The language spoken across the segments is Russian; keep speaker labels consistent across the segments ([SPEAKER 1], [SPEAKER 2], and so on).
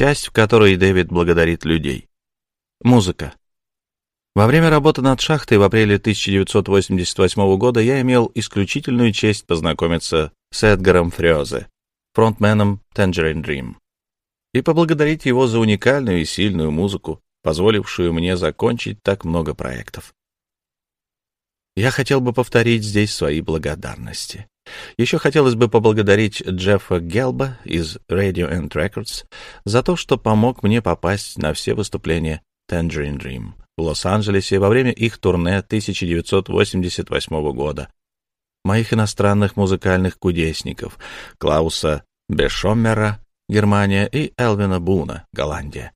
[SPEAKER 1] Часть, в которой Дэвид благодарит людей. Музыка. Во время работы над шахтой в апреле 1988 года я имел исключительную честь познакомиться с Эдгаром Фрёзе, фронтменом Tangerine Dream, и поблагодарить его за уникальную и сильную музыку, позволившую мне закончить так много проектов. Я хотел бы повторить здесь свои благодарности. Еще хотелось бы поблагодарить Джеффа Гелба из Radio and Records за то, что помог мне попасть на все выступления Tangerine Dream в Лос-Анджелесе во время их турне 1988 года. Моих иностранных музыкальных кудесников Клауса Бешоммера, Германия, и Элвина Буна, Голландия.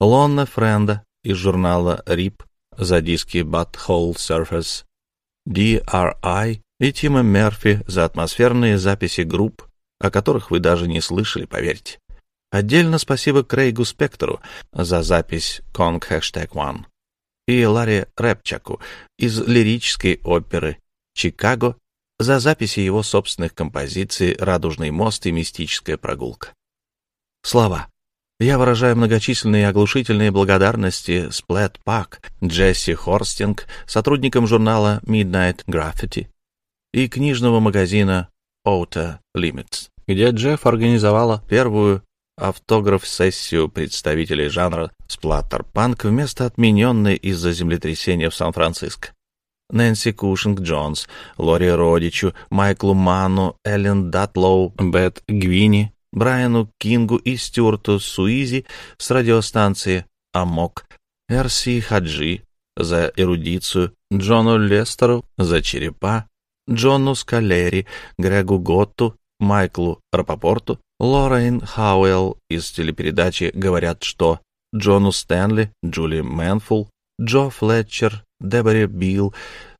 [SPEAKER 1] Лонна Френда из журнала RIP за диски Butthole Surface, DRI и Тима Мерфи за атмосферные записи групп, о которых вы даже не слышали, поверьте. Отдельно спасибо Крейгу Спектору за запись Kong Hashtag One и Ларри Рэпчаку из лирической оперы «Чикаго» за записи его собственных композиций «Радужный мост» и «Мистическая прогулка». Слова. Я выражаю многочисленные оглушительные благодарности Splatt Пак, Джесси Хорстинг, сотрудникам журнала Midnight Graffiti и книжного магазина Outer Limits, где Джефф организовала первую автограф-сессию представителей жанра сплаттер-панк вместо отмененной из-за землетрясения в Сан-Франциско. Нэнси Кушинг Джонс, Лори Родичу, Майклу Ману, Эллен Датлоу, Бет Гвини, Брайану Кингу и Стюарту Суизи с радиостанции «Амок», Эрси Хаджи за эрудицию, Джону Лестеру за черепа, Джону Скалери, Грегу Готту, Майклу Рапопорту, Лоррейн Хауэлл из телепередачи «Говорят, что», Джону Стэнли, Джули Мэнфул, Джо Флетчер, Деборе Билл,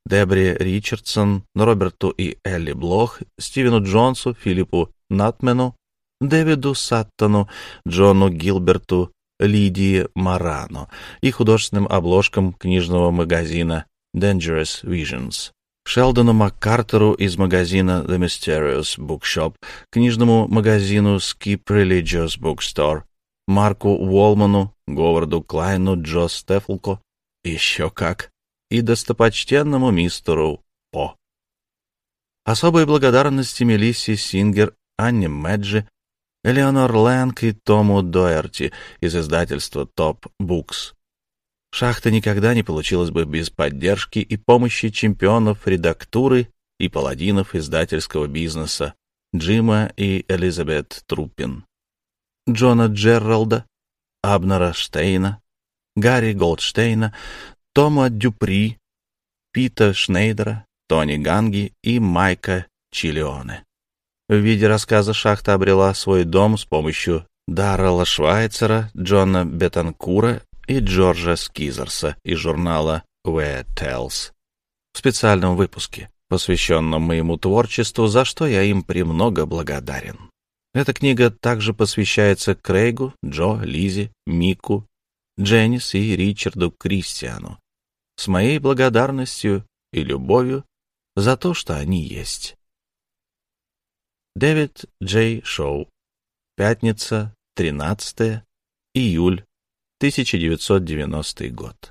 [SPEAKER 1] Дебре Ричардсон, Роберту и Элли Блох, Стивену Джонсу, Филиппу Натмену, Дэвиду Саттону, Джону Гилберту, Лидии Марано и художественным обложкам книжного магазина Dangerous Visions. Шелдону Маккартеру из магазина The Mysterious Bookshop, книжному магазину Skip Religious Bookstore, Марку Уолману, Говарду Клайну, Джо Стефлко, еще как, и достопочтенному мистеру По. Особые благодарности Мелисси Сингер, Анне Мэджи, Элеонор Лэнг и Тому Доерти из издательства Top Books. Шахта никогда не получилась бы без поддержки и помощи чемпионов редактуры и паладинов издательского бизнеса Джима и Элизабет Труппин, Джона Джералда, Абнера Штейна, Гарри Голдштейна, Тома Дюпри, Пита Шнейдера, Тони Ганги и Майка Чилионе. В виде рассказа шахта обрела свой дом с помощью Даррела Швайцера, Джона Бетанкура и Джорджа Скизерса из журнала Where Tells в специальном выпуске, посвященном моему творчеству, за что я им премного благодарен. Эта книга также посвящается Крейгу, Джо, Лизе, Мику, Дженнис и Ричарду Кристиану с моей благодарностью и любовью за то, что они есть. Дэвид Джей Шоу. Пятница, 13 июль 1990 год.